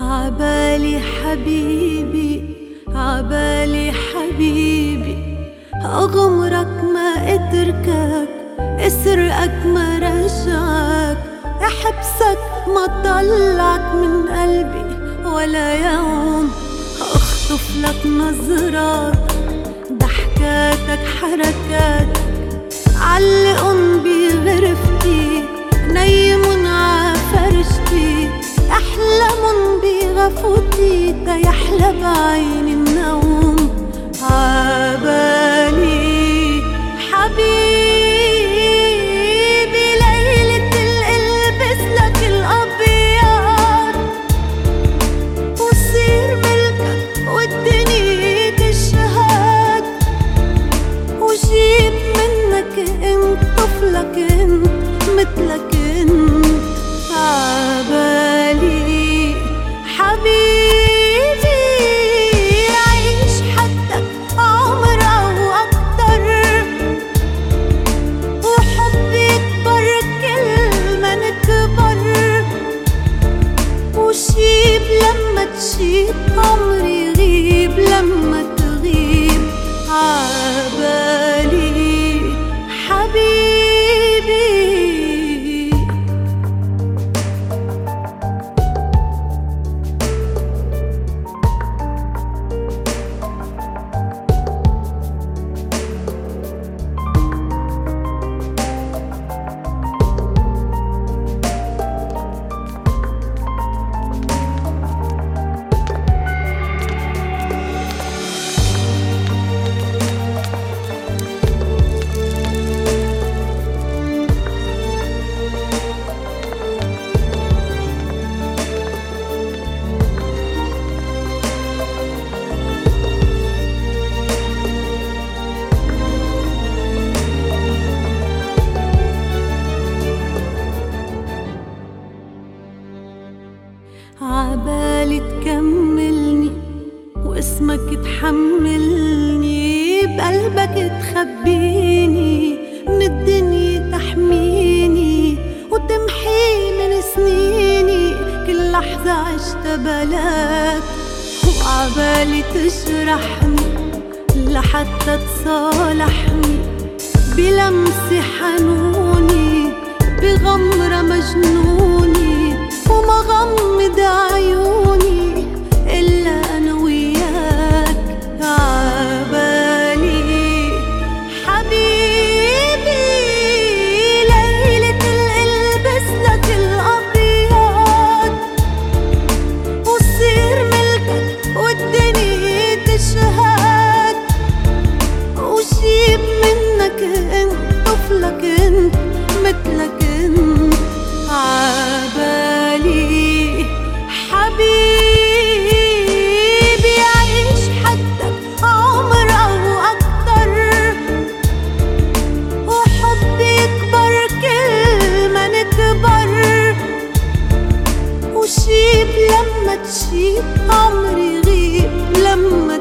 عبالي حبيبي عبالي حبيبي أغمرك ما أتركك أسرقك ما رجعك أحبسك ما طلعك من قلبي ولا يوم. أخطف لك نظرات ضحكاتك حركاتك علقن de. لما تشيب عمري يغيب عبالي تكملني واسمك تحملني بقلبك تخبيني من الدنيا تحميني وتمحي من سنيني كل لحظة عشت بلاك وعبالي تجرحني لحتى تصالحني بلمسة حنوني هادشي عمري غيب لما